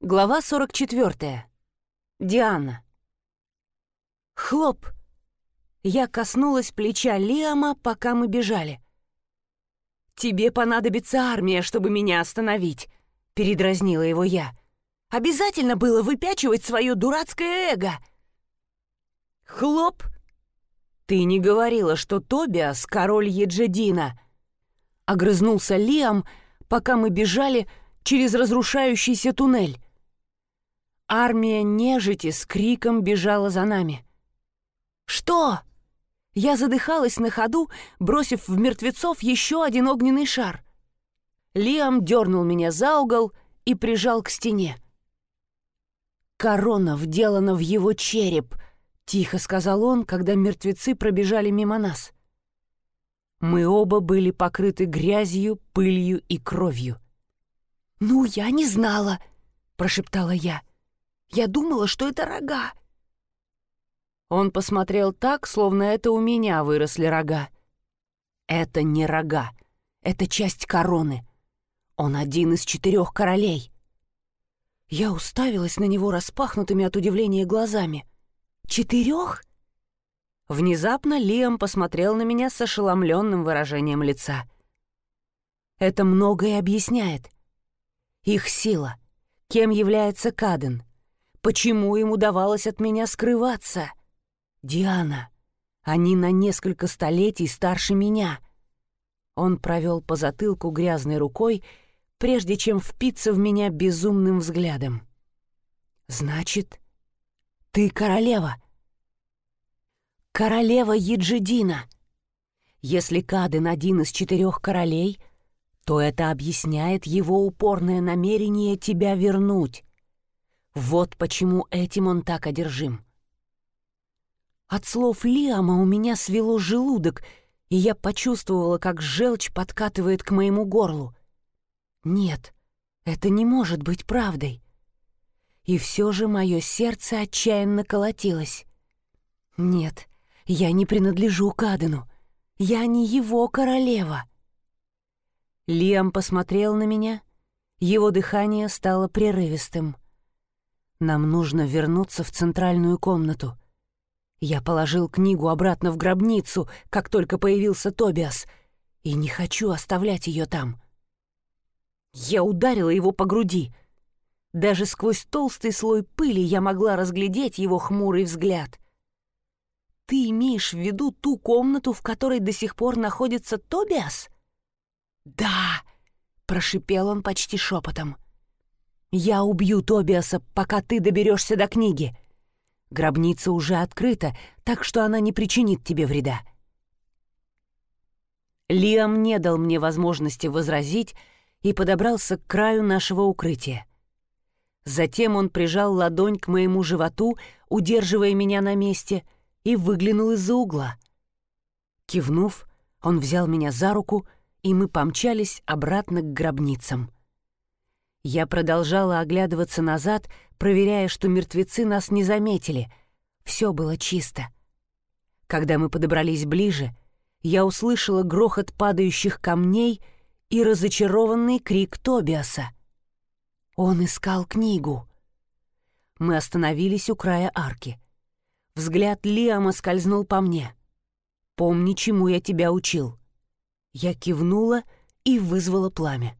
Глава 44. Диана. Хлоп! Я коснулась плеча Лиама, пока мы бежали. «Тебе понадобится армия, чтобы меня остановить», — передразнила его я. «Обязательно было выпячивать свое дурацкое эго». «Хлоп! Ты не говорила, что Тобиас — король Еджедина!» Огрызнулся Лиам, пока мы бежали через разрушающийся туннель. Армия нежити с криком бежала за нами. «Что?» Я задыхалась на ходу, бросив в мертвецов еще один огненный шар. Лиам дернул меня за угол и прижал к стене. «Корона вделана в его череп», — тихо сказал он, когда мертвецы пробежали мимо нас. Мы оба были покрыты грязью, пылью и кровью. «Ну, я не знала», — прошептала я. Я думала, что это рога». Он посмотрел так, словно это у меня выросли рога. «Это не рога. Это часть короны. Он один из четырех королей». Я уставилась на него распахнутыми от удивления глазами. «Четырех?» Внезапно Лиам посмотрел на меня с ошеломленным выражением лица. «Это многое объясняет. Их сила. Кем является Каден? Почему им удавалось от меня скрываться? Диана, они на несколько столетий старше меня. Он провел по затылку грязной рукой, прежде чем впиться в меня безумным взглядом. «Значит, ты королева?» «Королева Еджидина!» Если Каден один из четырех королей, то это объясняет его упорное намерение тебя вернуть. Вот почему этим он так одержим. От слов Лиама у меня свело желудок, и я почувствовала, как желчь подкатывает к моему горлу. Нет, это не может быть правдой. И все же мое сердце отчаянно колотилось. Нет, я не принадлежу Кадену. Я не его королева. Лиам посмотрел на меня. Его дыхание стало прерывистым — нам нужно вернуться в центральную комнату. Я положил книгу обратно в гробницу, как только появился Тобиас, и не хочу оставлять ее там. Я ударила его по груди. Даже сквозь толстый слой пыли я могла разглядеть его хмурый взгляд. «Ты имеешь в виду ту комнату, в которой до сих пор находится Тобиас?» «Да!» — прошипел он почти шепотом. — «Я убью Тобиаса, пока ты доберешься до книги. Гробница уже открыта, так что она не причинит тебе вреда». Лиам не дал мне возможности возразить и подобрался к краю нашего укрытия. Затем он прижал ладонь к моему животу, удерживая меня на месте, и выглянул из-за угла. Кивнув, он взял меня за руку, и мы помчались обратно к гробницам. Я продолжала оглядываться назад, проверяя, что мертвецы нас не заметили. Все было чисто. Когда мы подобрались ближе, я услышала грохот падающих камней и разочарованный крик Тобиаса. Он искал книгу. Мы остановились у края арки. Взгляд Лиама скользнул по мне. «Помни, чему я тебя учил». Я кивнула и вызвала пламя.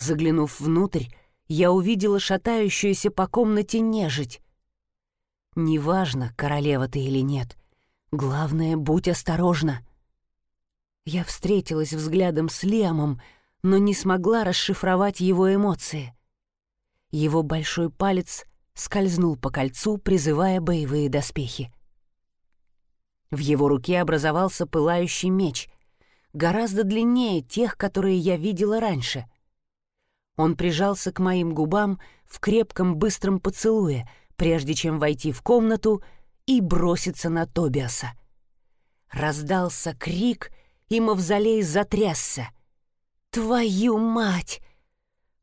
Заглянув внутрь, я увидела шатающуюся по комнате нежить. «Неважно, королева ты или нет. Главное, будь осторожна». Я встретилась взглядом с Лиамом, но не смогла расшифровать его эмоции. Его большой палец скользнул по кольцу, призывая боевые доспехи. В его руке образовался пылающий меч, гораздо длиннее тех, которые я видела раньше — он прижался к моим губам в крепком быстром поцелуе, прежде чем войти в комнату и броситься на Тобиаса. Раздался крик, и мавзолей затрясся. «Твою мать!»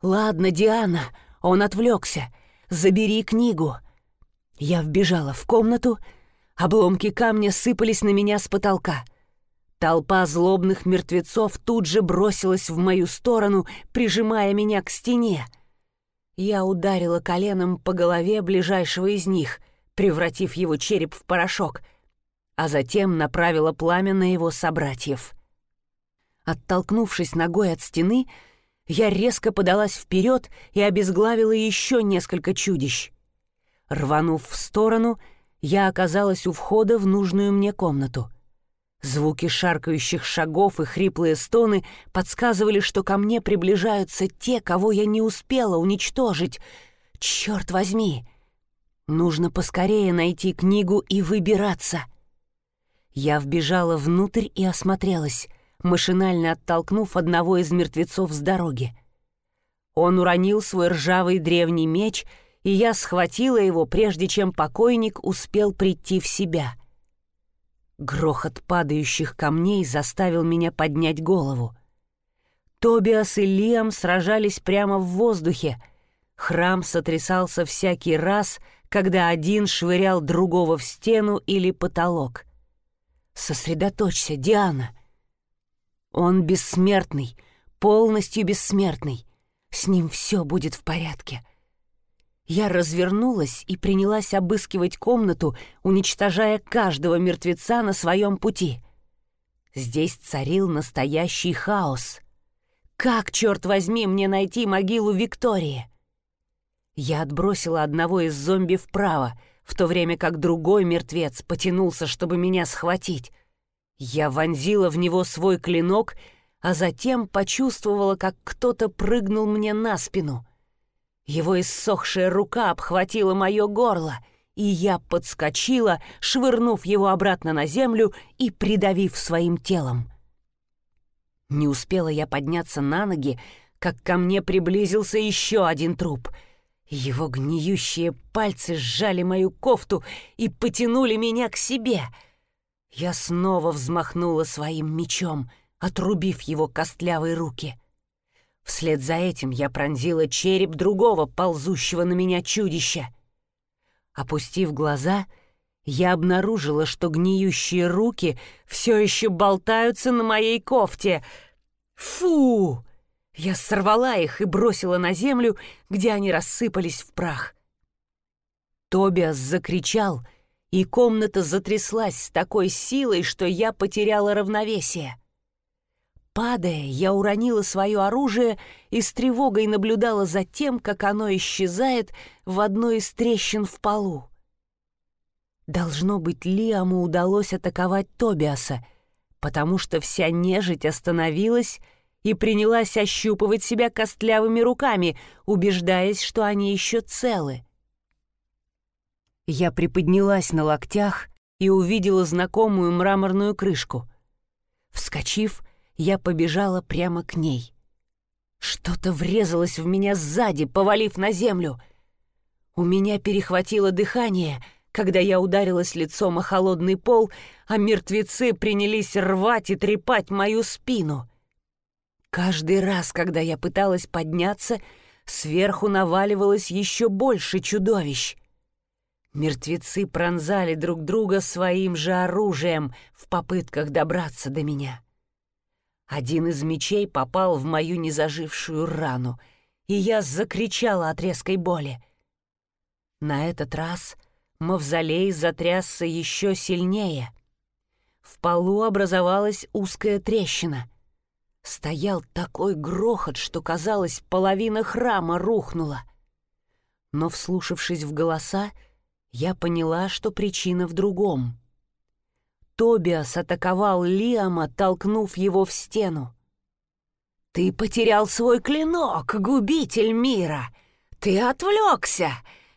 «Ладно, Диана, он отвлекся. Забери книгу». Я вбежала в комнату, обломки камня сыпались на меня с потолка — Толпа злобных мертвецов тут же бросилась в мою сторону, прижимая меня к стене. Я ударила коленом по голове ближайшего из них, превратив его череп в порошок, а затем направила пламя на его собратьев. Оттолкнувшись ногой от стены, я резко подалась вперед и обезглавила еще несколько чудищ. Рванув в сторону, я оказалась у входа в нужную мне комнату. Звуки шаркающих шагов и хриплые стоны подсказывали, что ко мне приближаются те, кого я не успела уничтожить. Черт возьми! Нужно поскорее найти книгу и выбираться. Я вбежала внутрь и осмотрелась, машинально оттолкнув одного из мертвецов с дороги. Он уронил свой ржавый древний меч, и я схватила его, прежде чем покойник успел прийти в себя — Грохот падающих камней заставил меня поднять голову. Тобиас и Лиам сражались прямо в воздухе. Храм сотрясался всякий раз, когда один швырял другого в стену или потолок. «Сосредоточься, Диана!» «Он бессмертный, полностью бессмертный. С ним все будет в порядке. Я развернулась и принялась обыскивать комнату, уничтожая каждого мертвеца на своем пути. Здесь царил настоящий хаос. Как, черт возьми, мне найти могилу Виктории? Я отбросила одного из зомби вправо, в то время как другой мертвец потянулся, чтобы меня схватить. Я вонзила в него свой клинок, а затем почувствовала, как кто-то прыгнул мне на спину — его иссохшая рука обхватила мое горло, и я подскочила, швырнув его обратно на землю и придавив своим телом. Не успела я подняться на ноги, как ко мне приблизился еще один труп. Его гниющие пальцы сжали мою кофту и потянули меня к себе. Я снова взмахнула своим мечом, отрубив его костлявые руки — Вслед за этим я пронзила череп другого ползущего на меня чудища. Опустив глаза, я обнаружила, что гниющие руки все еще болтаются на моей кофте. Фу! Я сорвала их и бросила на землю, где они рассыпались в прах. Тобиас закричал, и комната затряслась с такой силой, что я потеряла равновесие. Падая, я уронила свое оружие и с тревогой наблюдала за тем, как оно исчезает в одной из трещин в полу. Должно быть, Лиаму удалось атаковать Тобиаса, потому что вся нежить остановилась и принялась ощупывать себя костлявыми руками, убеждаясь, что они еще целы. Я приподнялась на локтях и увидела знакомую мраморную крышку. Вскочив, я побежала прямо к ней. Что-то врезалось в меня сзади, повалив на землю. У меня перехватило дыхание, когда я ударилась лицом о холодный пол, а мертвецы принялись рвать и трепать мою спину. Каждый раз, когда я пыталась подняться, сверху наваливалось еще больше чудовищ. Мертвецы пронзали друг друга своим же оружием в попытках добраться до меня. Один из мечей попал в мою незажившую рану, и я закричала от резкой боли. На этот раз мавзолей затрясся еще сильнее. В полу образовалась узкая трещина. Стоял такой грохот, что, казалось, половина храма рухнула. Но, вслушавшись в голоса, я поняла, что причина в другом — Тобиас атаковал Лиама, толкнув его в стену. «Ты потерял свой клинок, губитель мира! Ты отвлекся!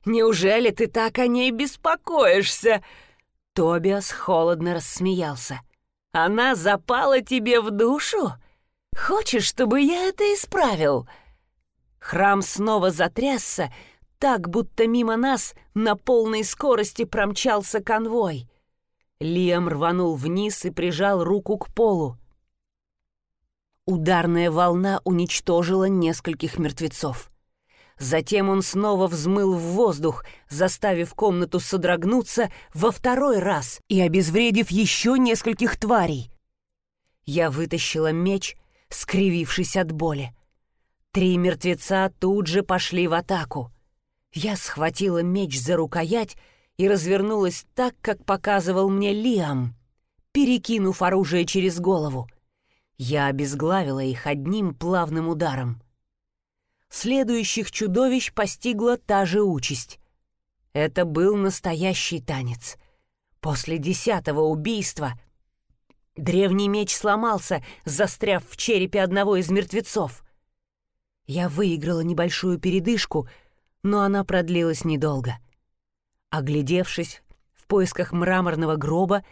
Неужели ты так о ней беспокоишься?» Тобиас холодно рассмеялся. «Она запала тебе в душу? Хочешь, чтобы я это исправил?» Храм снова затрясся, так, будто мимо нас на полной скорости промчался конвой. Лиам рванул вниз и прижал руку к полу. Ударная волна уничтожила нескольких мертвецов. Затем он снова взмыл в воздух, заставив комнату содрогнуться во второй раз и обезвредив еще нескольких тварей. Я вытащила меч, скривившись от боли. Три мертвеца тут же пошли в атаку. Я схватила меч за рукоять и развернулась так, как показывал мне Лиам, перекинув оружие через голову. Я обезглавила их одним плавным ударом. Следующих чудовищ постигла та же участь. Это был настоящий танец. После десятого убийства древний меч сломался, застряв в черепе одного из мертвецов. Я выиграла небольшую передышку, но она продлилась недолго. Оглядевшись в поисках мраморного гроба,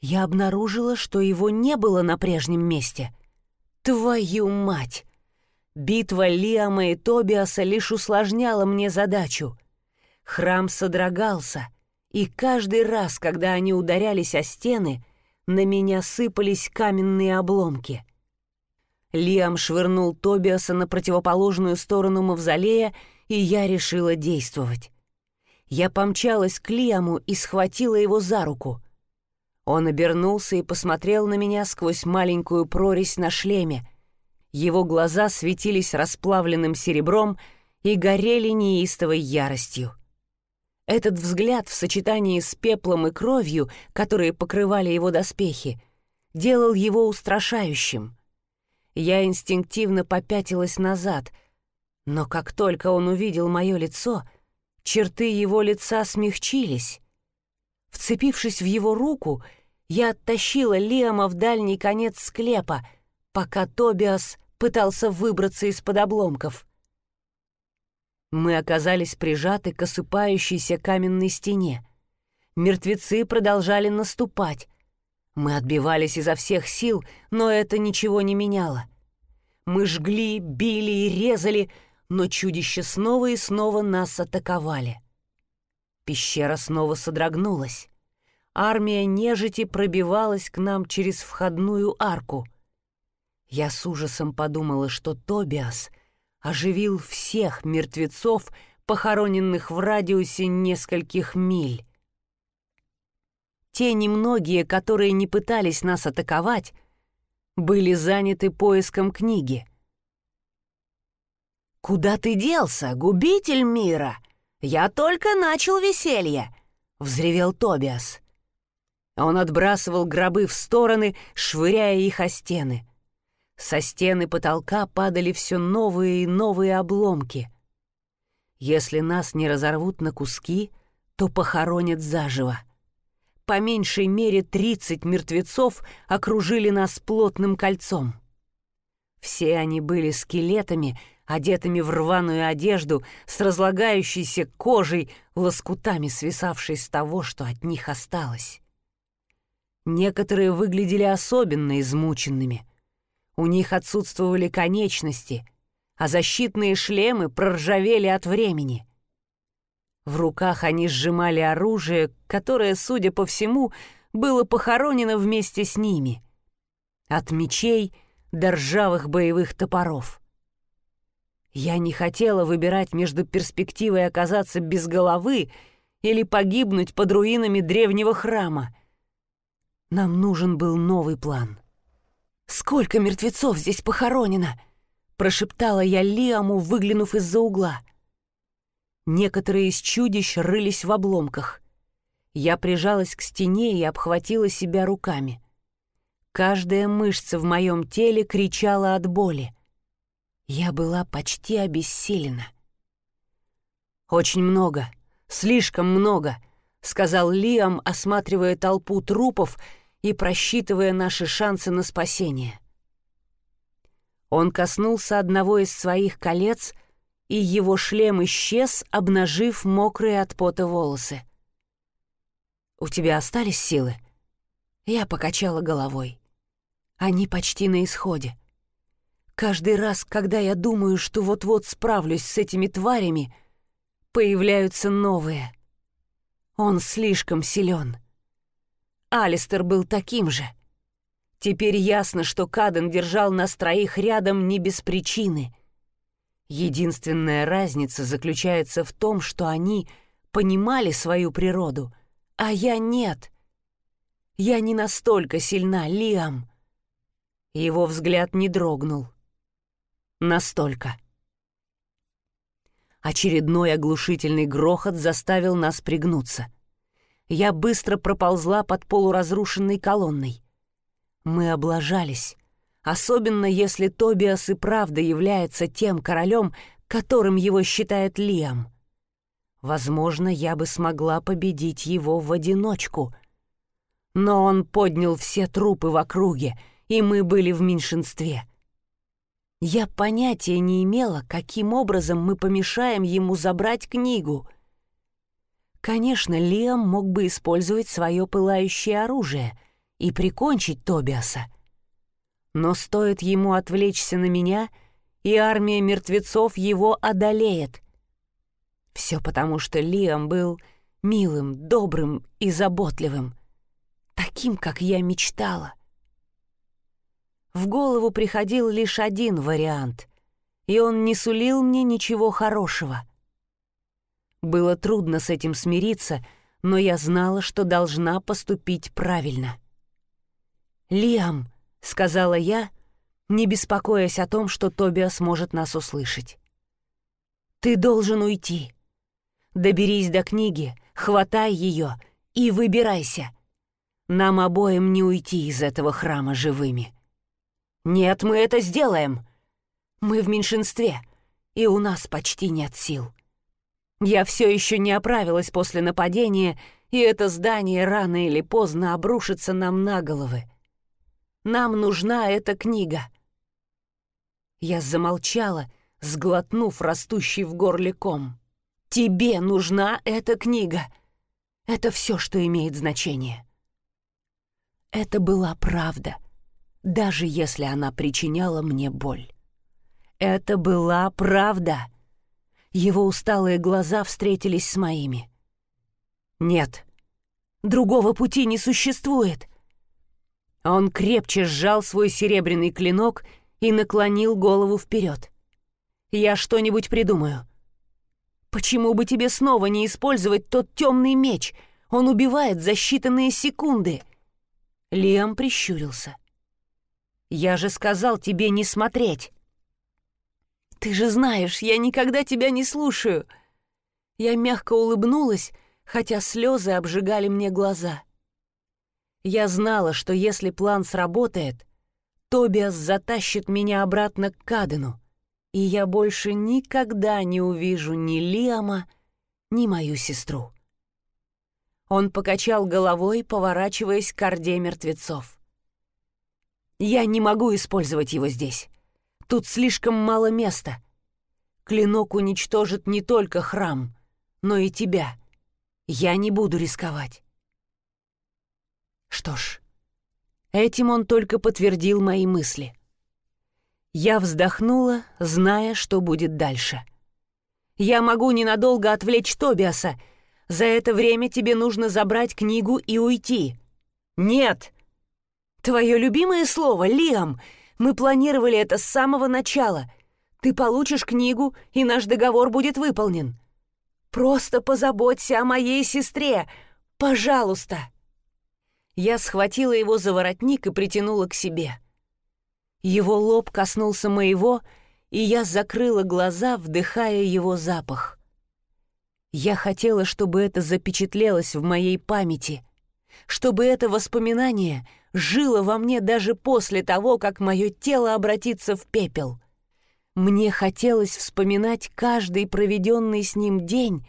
я обнаружила, что его не было на прежнем месте. Твою мать! Битва Лиама и Тобиаса лишь усложняла мне задачу. Храм содрогался, и каждый раз, когда они ударялись о стены, на меня сыпались каменные обломки. Лиам швырнул Тобиаса на противоположную сторону мавзолея, и я решила действовать. Я помчалась к Лиаму и схватила его за руку. Он обернулся и посмотрел на меня сквозь маленькую прорезь на шлеме. Его глаза светились расплавленным серебром и горели неистовой яростью. Этот взгляд в сочетании с пеплом и кровью, которые покрывали его доспехи, делал его устрашающим. Я инстинктивно попятилась назад, но как только он увидел мое лицо, черты его лица смягчились. Вцепившись в его руку, я оттащила Лиама в дальний конец склепа, пока Тобиас пытался выбраться из-под обломков — мы оказались прижаты к осыпающейся каменной стене. Мертвецы продолжали наступать. Мы отбивались изо всех сил, но это ничего не меняло. Мы жгли, били и резали, но чудища снова и снова нас атаковали. Пещера снова содрогнулась. Армия нежити пробивалась к нам через входную арку. Я с ужасом подумала, что Тобиас — оживил всех мертвецов, похороненных в радиусе нескольких миль. Те немногие, которые не пытались нас атаковать, были заняты поиском книги. «Куда ты делся, губитель мира? Я только начал веселье!» — взревел Тобиас. Он отбрасывал гробы в стороны, швыряя их о стены — со стены потолка падали все новые и новые обломки. Если нас не разорвут на куски, то похоронят заживо. По меньшей мере тридцать мертвецов окружили нас плотным кольцом. Все они были скелетами, одетыми в рваную одежду, с разлагающейся кожей, лоскутами свисавшей с того, что от них осталось. Некоторые выглядели особенно измученными — у них отсутствовали конечности, а защитные шлемы проржавели от времени. В руках они сжимали оружие, которое, судя по всему, было похоронено вместе с ними. От мечей до ржавых боевых топоров. Я не хотела выбирать между перспективой оказаться без головы или погибнуть под руинами древнего храма. Нам нужен был новый план. «Сколько мертвецов здесь похоронено!» — прошептала я Лиаму, выглянув из-за угла. Некоторые из чудищ рылись в обломках. Я прижалась к стене и обхватила себя руками. Каждая мышца в моем теле кричала от боли. Я была почти обессилена. «Очень много, слишком много», — сказал Лиам, осматривая толпу трупов — и просчитывая наши шансы на спасение. Он коснулся одного из своих колец, и его шлем исчез, обнажив мокрые от пота волосы. «У тебя остались силы?» Я покачала головой. Они почти на исходе. Каждый раз, когда я думаю, что вот-вот справлюсь с этими тварями, появляются новые. Он слишком силен. Алистер был таким же. Теперь ясно, что Каден держал нас троих рядом не без причины. Единственная разница заключается в том, что они понимали свою природу, а я нет. Я не настолько сильна, Лиам. Его взгляд не дрогнул. Настолько. Очередной оглушительный грохот заставил нас пригнуться. Я быстро проползла под полуразрушенной колонной. Мы облажались, особенно если Тобиас и правда является тем королем, которым его считает Лиам. Возможно, я бы смогла победить его в одиночку. Но он поднял все трупы в округе, и мы были в меньшинстве. Я понятия не имела, каким образом мы помешаем ему забрать книгу. Конечно, Лиам мог бы использовать свое пылающее оружие и прикончить Тобиаса. Но стоит ему отвлечься на меня, и армия мертвецов его одолеет. Все потому, что Лиам был милым, добрым и заботливым, таким, как я мечтала. В голову приходил лишь один вариант, и он не сулил мне ничего хорошего. Было трудно с этим смириться, но я знала, что должна поступить правильно. «Лиам», — сказала я, не беспокоясь о том, что Тобиас может нас услышать. «Ты должен уйти. Доберись до книги, хватай ее и выбирайся. Нам обоим не уйти из этого храма живыми. Нет, мы это сделаем. Мы в меньшинстве, и у нас почти нет сил. Я все еще не оправилась после нападения, и это здание рано или поздно обрушится нам на головы. Нам нужна эта книга. Я замолчала, сглотнув растущий в горле ком. Тебе нужна эта книга. Это все, что имеет значение. Это была правда, даже если она причиняла мне боль. Это была правда. Его усталые глаза встретились с моими. Нет, другого пути не существует. Он крепче сжал свой серебряный клинок и наклонил голову вперед. «Я что-нибудь придумаю. Почему бы тебе снова не использовать тот темный меч? Он убивает за считанные секунды. Лиам прищурился. Я же сказал тебе не смотреть. Ты же знаешь, я никогда тебя не слушаю. Я мягко улыбнулась, хотя слезы обжигали мне глаза. Я знала, что если план сработает, Тобиас затащит меня обратно к Кадену и я больше никогда не увижу ни Лиама, ни мою сестру. Он покачал головой, поворачиваясь к орде мертвецов. «Я не могу использовать его здесь. Тут слишком мало места. Клинок уничтожит не только храм, но и тебя. Я не буду рисковать». Что ж, этим он только подтвердил мои мысли — я вздохнула, зная, что будет дальше. «Я могу ненадолго отвлечь Тобиаса. За это время тебе нужно забрать книгу и уйти». «Нет!» «Твое любимое слово, Лиам. Мы планировали это с самого начала. Ты получишь книгу, и наш договор будет выполнен. Просто позаботься о моей сестре. Пожалуйста!» Я схватила его за воротник и притянула к себе. Его лоб коснулся моего, и я закрыла глаза, вдыхая его запах. Я хотела, чтобы это запечатлелось в моей памяти, чтобы это воспоминание жило во мне даже после того, как мое тело обратится в пепел. Мне хотелось вспоминать каждый проведенный с ним день,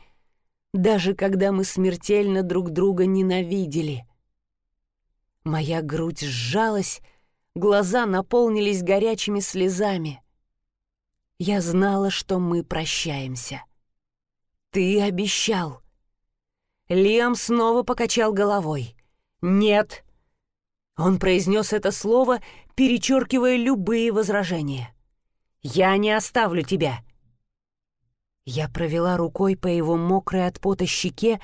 даже когда мы смертельно друг друга ненавидели. Моя грудь сжалась, глаза наполнились горячими слезами. Я знала, что мы прощаемся. «Ты обещал!» Лиам снова покачал головой. «Нет!» Он произнес это слово, перечеркивая любые возражения. «Я не оставлю тебя!» Я провела рукой по его мокрой от пота щеке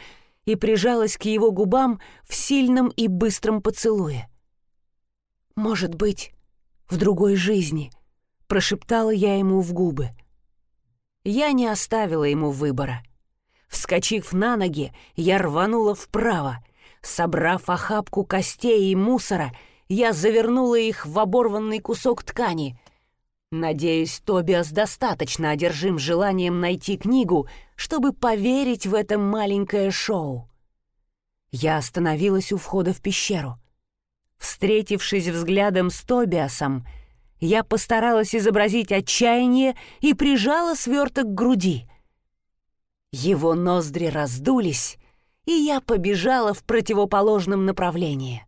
и прижалась к его губам в сильном и быстром поцелуе. «Может быть, в другой жизни», — прошептала я ему в губы. Я не оставила ему выбора. Вскочив на ноги, я рванула вправо. Собрав охапку костей и мусора, я завернула их в оборванный кусок ткани. Надеюсь, Тобиас достаточно одержим желанием найти книгу, чтобы поверить в это маленькое шоу. Я остановилась у входа в пещеру. Встретившись взглядом с Тобиасом, я постаралась изобразить отчаяние и прижала сверток к груди. Его ноздри раздулись, и я побежала в противоположном направлении.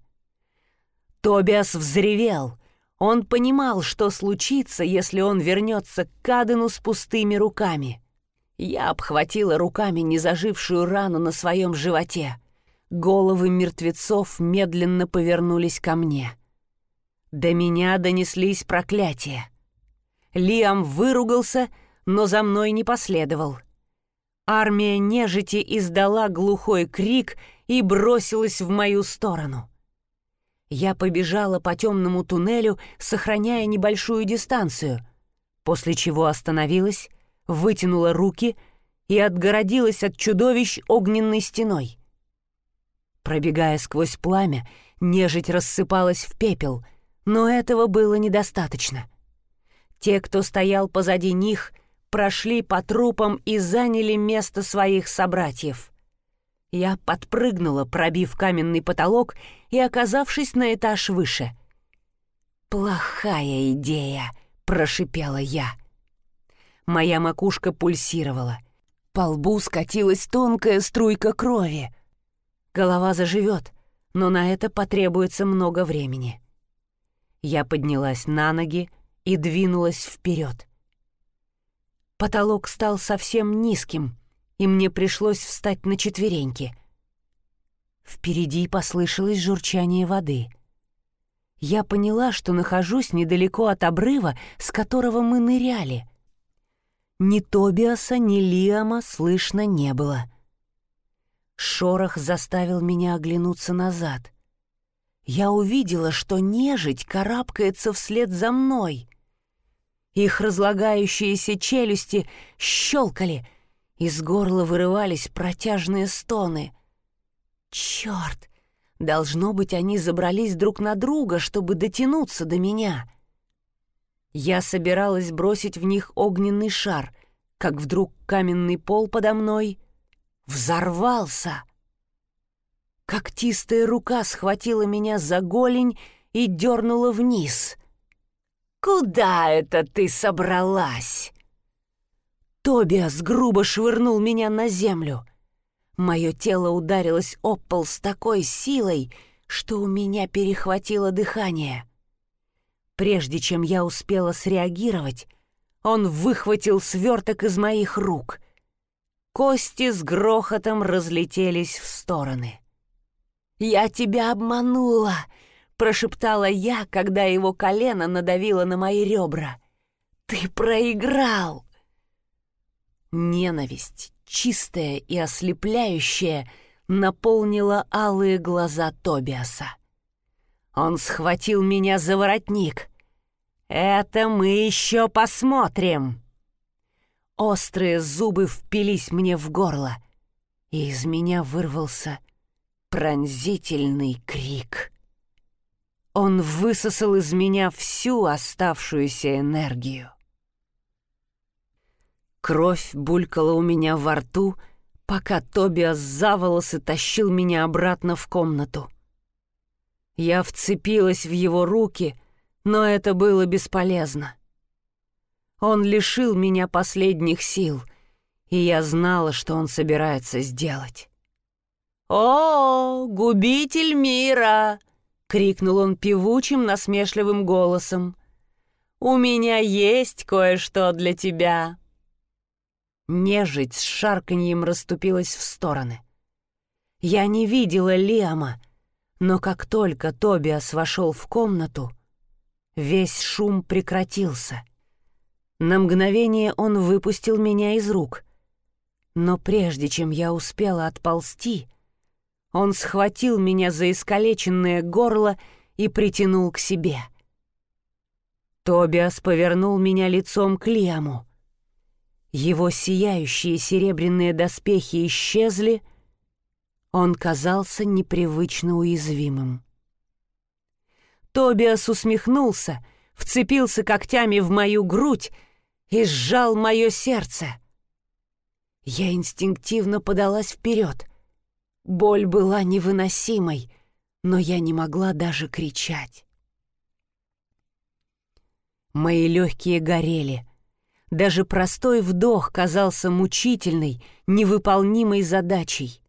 Тобиас взревел. Он понимал, что случится, если он вернется к Кадену с пустыми руками. Я обхватила руками незажившую рану на своем животе. Головы мертвецов медленно повернулись ко мне. До меня донеслись проклятия. Лиам выругался, но за мной не последовал. Армия нежити издала глухой крик и бросилась в мою сторону. Я побежала по темному туннелю, сохраняя небольшую дистанцию, после чего остановилась, вытянула руки и отгородилась от чудовищ огненной стеной. Пробегая сквозь пламя, нежить рассыпалась в пепел, но этого было недостаточно. Те, кто стоял позади них, прошли по трупам и заняли место своих собратьев. Я подпрыгнула, пробив каменный потолок и оказавшись на этаж выше. «Плохая идея», — прошипела я. Моя макушка пульсировала. По лбу скатилась тонкая струйка крови. Голова заживет, но на это потребуется много времени. Я поднялась на ноги и двинулась вперед. Потолок стал совсем низким, и мне пришлось встать на четвереньки. Впереди послышалось журчание воды. Я поняла, что нахожусь недалеко от обрыва, с которого мы ныряли. Ни Тобиаса, ни Лиама слышно не было. Шорох заставил меня оглянуться назад. Я увидела, что нежить карабкается вслед за мной. Их разлагающиеся челюсти щелкали — из горла вырывались протяжные стоны. Черт! Должно быть, они забрались друг на друга, чтобы дотянуться до меня. Я собиралась бросить в них огненный шар, как вдруг каменный пол подо мной взорвался. Когтистая рука схватила меня за голень и дернула вниз. «Куда это ты собралась?» Тобиас грубо швырнул меня на землю. Мое тело ударилось об пол с такой силой, что у меня перехватило дыхание. Прежде чем я успела среагировать, он выхватил сверток из моих рук. Кости с грохотом разлетелись в стороны. «Я тебя обманула!» — прошептала я, когда его колено надавило на мои ребра. «Ты проиграл!» Ненависть, чистая и ослепляющая, наполнила алые глаза Тобиаса. Он схватил меня за воротник. «Это мы еще посмотрим!» Острые зубы впились мне в горло, и из меня вырвался пронзительный крик. Он высосал из меня всю оставшуюся энергию. Кровь булькала у меня во рту, пока Тобиас за волосы тащил меня обратно в комнату. Я вцепилась в его руки, но это было бесполезно. Он лишил меня последних сил, и я знала, что он собирается сделать. «О, губитель мира!» — крикнул он певучим, насмешливым голосом. «У меня есть кое-что для тебя!» Нежить с шарканьем расступилась в стороны. Я не видела Лиама, но как только Тобиас вошел в комнату, весь шум прекратился. На мгновение он выпустил меня из рук, но прежде чем я успела отползти, он схватил меня за искалеченное горло и притянул к себе. Тобиас повернул меня лицом к Лиаму. Его сияющие серебряные доспехи исчезли, он казался непривычно уязвимым. Тобиас усмехнулся, вцепился когтями в мою грудь и сжал мое сердце. Я инстинктивно подалась вперед. Боль была невыносимой, но я не могла даже кричать. Мои легкие горели. Даже простой вдох казался мучительной, невыполнимой задачей.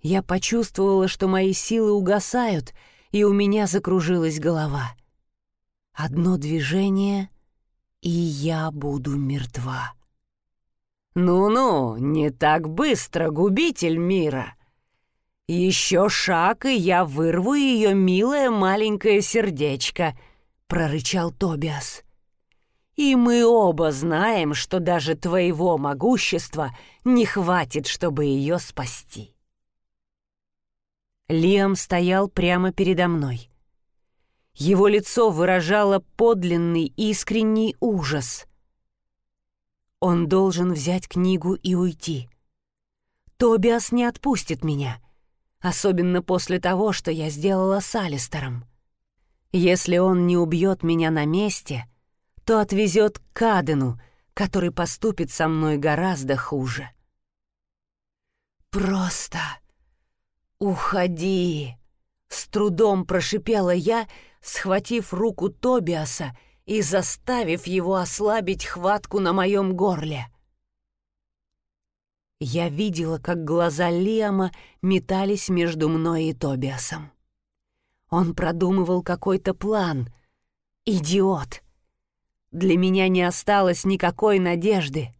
Я почувствовала, что мои силы угасают, и у меня закружилась голова. Одно движение, и я буду мертва. «Ну-ну, не так быстро, губитель мира!» «Еще шаг, и я вырву ее милое маленькое сердечко», — прорычал Тобиас. «И мы оба знаем, что даже твоего могущества не хватит, чтобы ее спасти». Лиам стоял прямо передо мной. Его лицо выражало подлинный искренний ужас. Он должен взять книгу и уйти. Тобиас не отпустит меня, особенно после того, что я сделала с Алистером. Если он не убьет меня на месте, то отвезет к Кадену, который поступит со мной гораздо хуже. «Просто уходи!» — с трудом прошипела я, схватив руку Тобиаса и заставив его ослабить хватку на моем горле. Я видела, как глаза Лиама метались между мной и Тобиасом. Он продумывал какой-то план. Идиот! Для меня не осталось никакой надежды.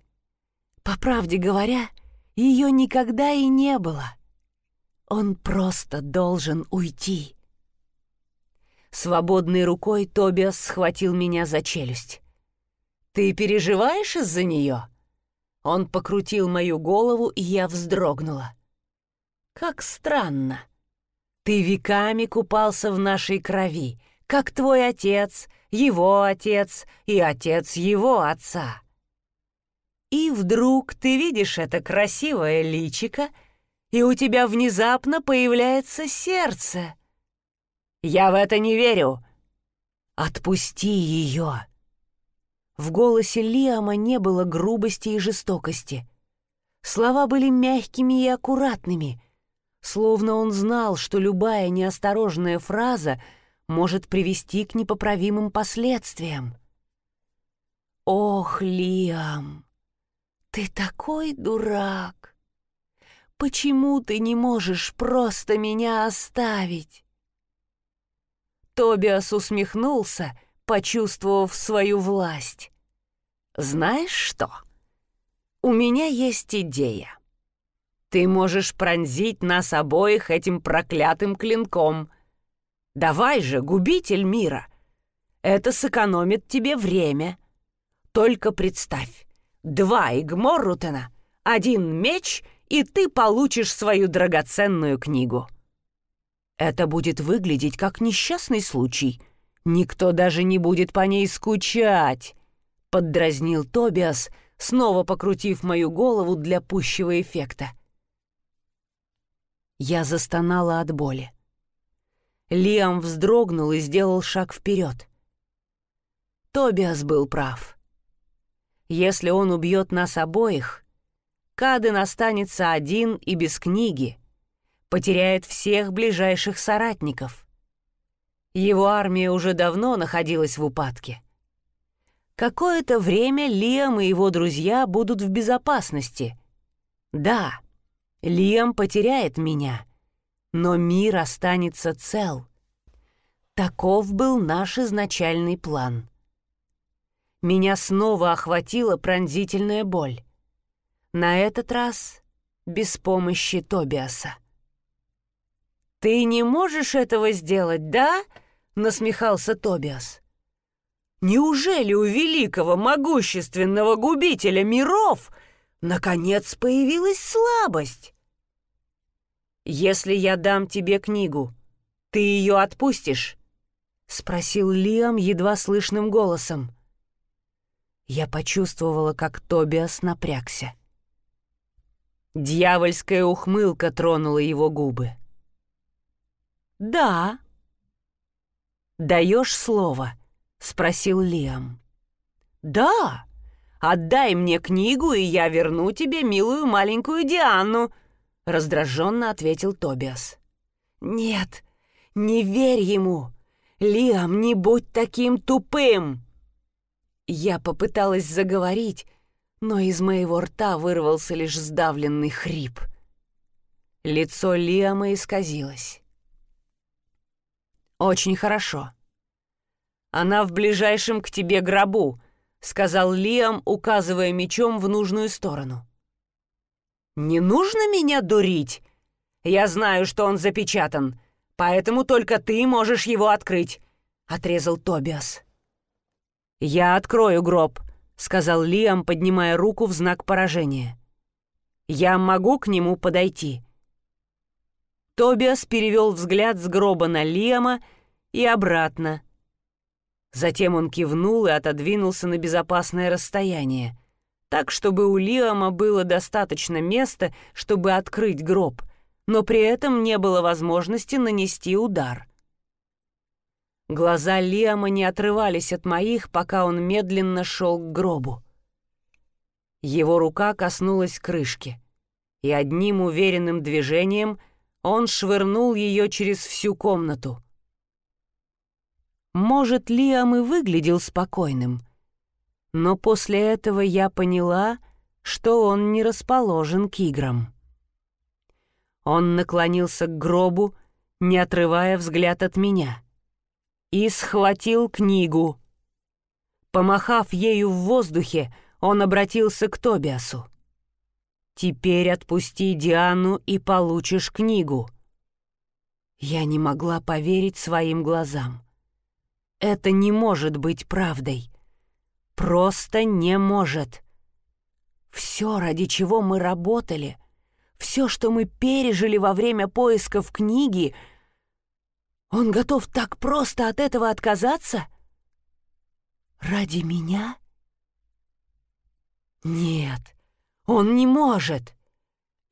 По правде говоря, ее никогда и не было. Он просто должен уйти. Свободной рукой Тобиас схватил меня за челюсть. «Ты переживаешь из-за нее?» Он покрутил мою голову, и я вздрогнула. «Как странно!» Ты веками купался в нашей крови, как твой отец, его отец и отец его отца. И вдруг ты видишь это красивое личико, и у тебя внезапно появляется сердце. Я в это не верю. Отпусти ее. В голосе Лиама не было грубости и жестокости. Слова были мягкими и аккуратными — словно он знал, что любая неосторожная фраза может привести к непоправимым последствиям. «Ох, Лиам, ты такой дурак! Почему ты не можешь просто меня оставить?» Тобиас усмехнулся, почувствовав свою власть. «Знаешь что? У меня есть идея. Ты можешь пронзить нас обоих этим проклятым клинком. Давай же, губитель мира. Это сэкономит тебе время. Только представь, два Игморрутена, один меч, и ты получишь свою драгоценную книгу. Это будет выглядеть как несчастный случай. Никто даже не будет по ней скучать, — поддразнил Тобиас, снова покрутив мою голову для пущего эффекта. Я застонала от боли. Лиам вздрогнул и сделал шаг вперед. Тобиас был прав. Если он убьет нас обоих, Каден останется один и без книги, потеряет всех ближайших соратников. Его армия уже давно находилась в упадке. Какое-то время Лиам и его друзья будут в безопасности. Да, Лиам потеряет меня, но мир останется цел. Таков был наш изначальный план. Меня снова охватила пронзительная боль. На этот раз без помощи Тобиаса. «Ты не можешь этого сделать, да?» — насмехался Тобиас. «Неужели у великого могущественного губителя миров наконец появилась слабость?» «Если я дам тебе книгу, ты ее отпустишь?» — спросил Лиам едва слышным голосом. Я почувствовала, как Тобиас напрягся. Дьявольская ухмылка тронула его губы. «Да». «Даешь слово?» — спросил Лиам. «Да! Отдай мне книгу, и я верну тебе милую маленькую Диану», — раздраженно ответил Тобиас. «Нет, не верь ему! Лиам, не будь таким тупым!» Я попыталась заговорить, но из моего рта вырвался лишь сдавленный хрип. Лицо Лиама исказилось. «Очень хорошо. Она в ближайшем к тебе гробу», — сказал Лиам, указывая мечом в нужную сторону. «Не нужно меня дурить. Я знаю, что он запечатан, поэтому только ты можешь его открыть», — отрезал Тобиас. «Я открою гроб», — сказал Лиам, поднимая руку в знак поражения. «Я могу к нему подойти». Тобиас перевел взгляд с гроба на Лиама и обратно. Затем он кивнул и отодвинулся на безопасное расстояние, так, чтобы у Лиама было достаточно места, чтобы открыть гроб, но при этом не было возможности нанести удар. Глаза Лиама не отрывались от моих, пока он медленно шел к гробу. Его рука коснулась крышки, и одним уверенным движением — он швырнул ее через всю комнату. Может, Лиам и выглядел спокойным, но после этого я поняла, что он не расположен к играм. Он наклонился к гробу, не отрывая взгляд от меня, и схватил книгу. Помахав ею в воздухе, он обратился к Тобиасу. Теперь отпусти Диану и получишь книгу». Я не могла поверить своим глазам. Это не может быть правдой. Просто не может. Все, ради чего мы работали, все, что мы пережили во время поисков книги, он готов так просто от этого отказаться? Ради меня? Нет, он не может.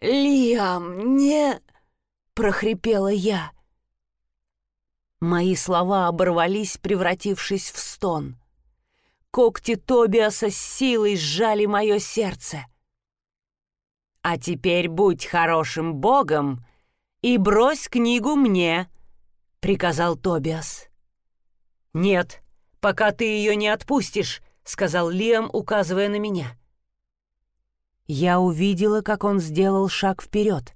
«Лиам, не...» — прохрипела я. Мои слова оборвались, превратившись в стон. Когти Тобиаса с силой сжали мое сердце. «А теперь будь хорошим богом и брось книгу мне», — приказал Тобиас. «Нет, пока ты ее не отпустишь», — сказал Лиам, указывая на меня. Я увидела, как он сделал шаг вперед.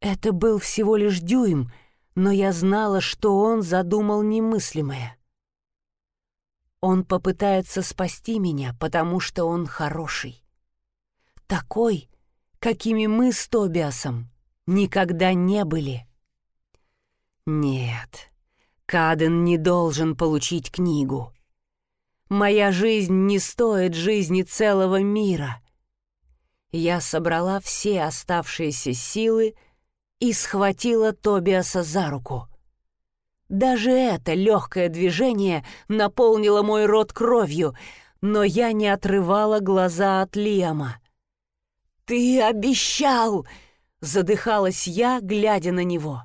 Это был всего лишь дюйм, но я знала, что он задумал немыслимое. Он попытается спасти меня, потому что он хороший. Такой, какими мы с Тобиасом никогда не были. Нет, Каден не должен получить книгу. Моя жизнь не стоит жизни целого мира я собрала все оставшиеся силы и схватила Тобиаса за руку. Даже это легкое движение наполнило мой рот кровью, но я не отрывала глаза от Лиама. «Ты обещал!» — задыхалась я, глядя на него.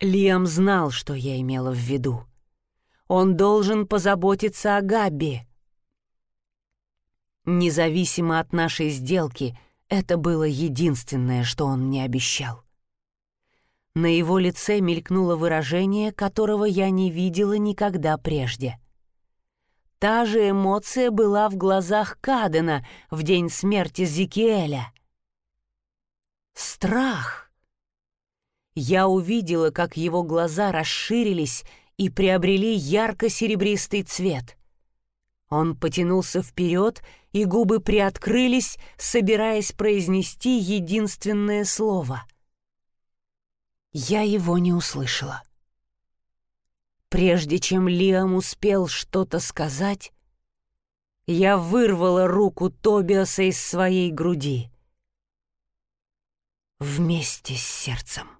Лиам знал, что я имела в виду. Он должен позаботиться о Габби. Независимо от нашей сделки, это было единственное, что он мне обещал. На его лице мелькнуло выражение, которого я не видела никогда прежде. Та же эмоция была в глазах Кадена в день смерти Зикиэля. Страх. Я увидела, как его глаза расширились и приобрели ярко-серебристый цвет. Он потянулся вперед и губы приоткрылись, собираясь произнести единственное слово. Я его не услышала. Прежде чем Лиам успел что-то сказать, я вырвала руку Тобиаса из своей груди вместе с сердцем.